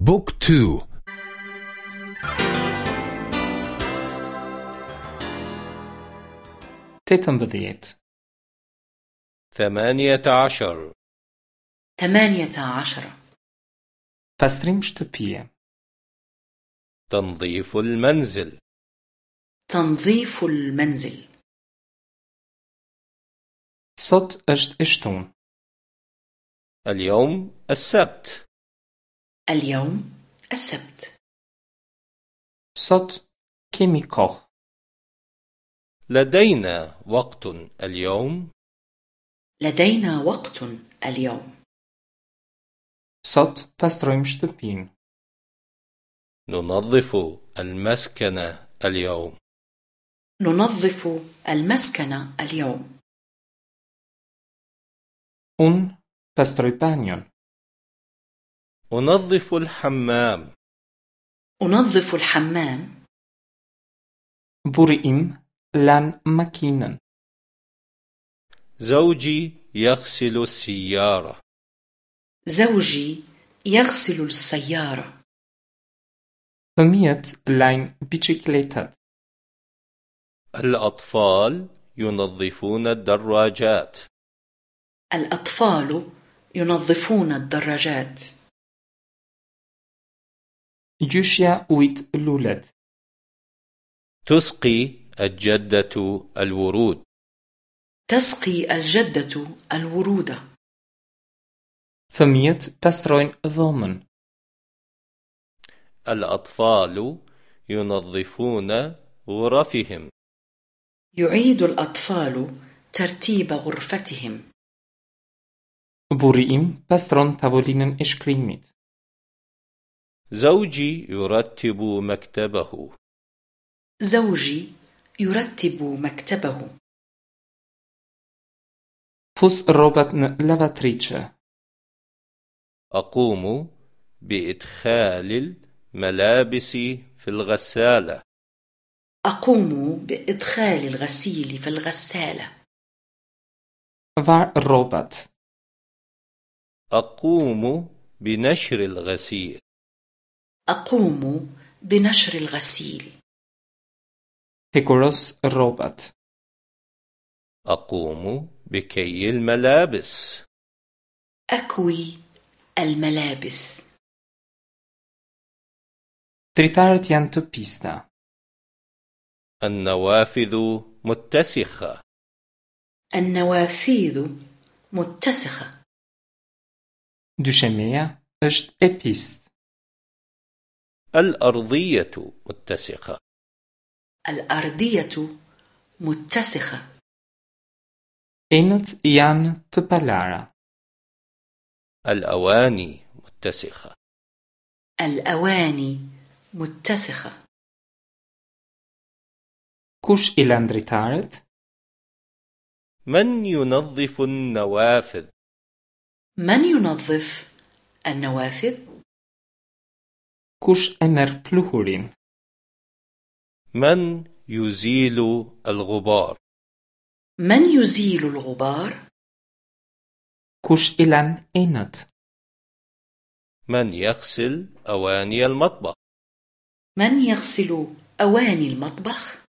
بوك تو. تتنبذيت ثمانية عشر. ثمانية عشر. Pastrim shtëpie. تنظيف المنزل. تنظيف المنزل. është e shtunë. اليوم السبت. اليوم السبت Sot kemi kohë. لدينا وقت اليوم لدينا وقت اليوم Sot pastrojmë shtëpinë. ننظف المسكن اليوم ننظف المسكن اليوم Unë pastroj banjon. أنظف الحمام. أنظف الحمام. im lan makinën. زوجي يغسل السيارة. زوجي يغسل السيارة. Fëmijët lajnë biçikletat. الأطفال ينظفون الدراجات. الأطفال ينظفون الدراجات. Gjyshja ujt lulet. تسقي الجدة الورود تسقي الجدة الورود Fëmijët pastrojnë dhomën. الأطفال ينظفون غرفهم يعيد الأطفال ترتيب غرفتهم pastron tavolinën e shkrimit. زوجي يرتب مكتبه. زوجي يرتب مكتبه. Rrobat në lavatriçe. أقوم بإدخال الملابس في الغسالة. أقوم بإدخال الغسيل في الغسالة. Var rrobat. أقوم بنشر الغسيل. أقوم بنشر الغسيل Hekuros rrobat. أقوم بكي الملابس أكوي الملابس janë të pista. النوافذ متسخة النوافذ متسخة është e pistë. الأرضية متسخة الأرضية متسخة Enët janë të palara. الأواني متسخة الأواني متسخة Kush i lan? من ينظف النوافذ من ينظف النوافذ؟ Kush e merr pluhurin? من يزيل الغبار من يزيل الغبار؟ I lan enët? من يغسل أواني المطبخ من يغسل أواني المطبخ؟